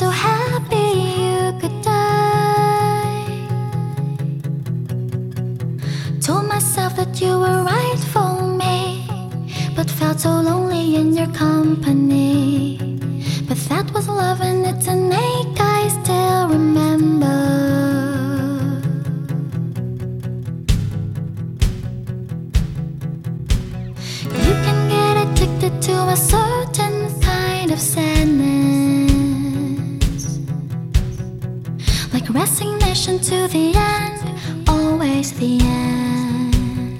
so happy you could die. Told myself that you were right for me, but felt so lonely in your company. But that was love, and it's an ache I still remember. You can get addicted to a certain kind of sex. Resignation to the end, always the end.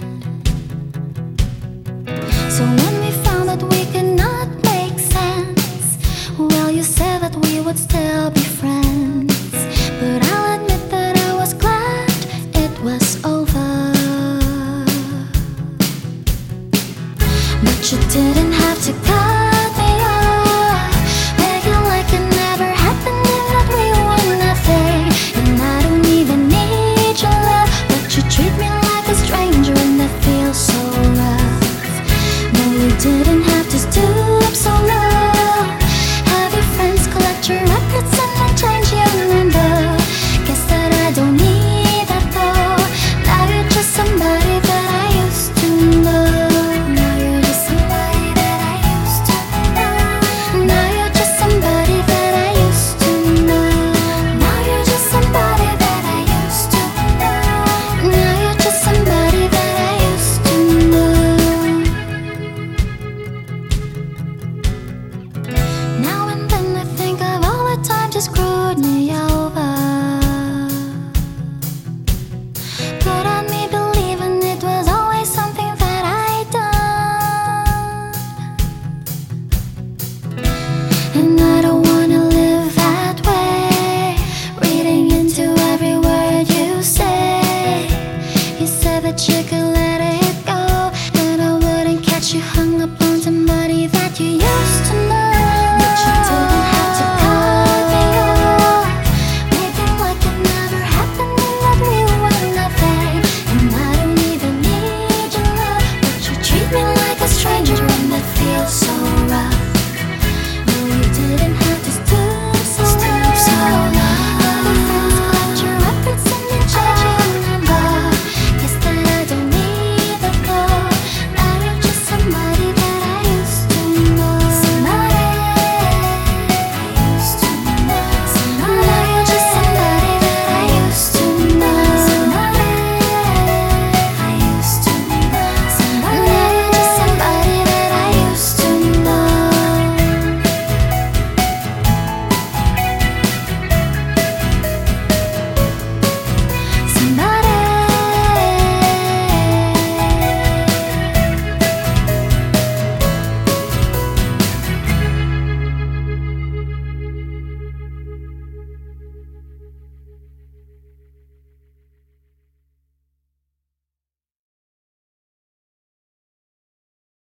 So when we found that we could not make sense, well, you said that we would still be friends. But I'll admit that I was glad it was over. But you didn't have to go. screwed me over. Put on me believing it was always something that I done. And I don't wanna live that way. Reading into every word you say. You said that you could.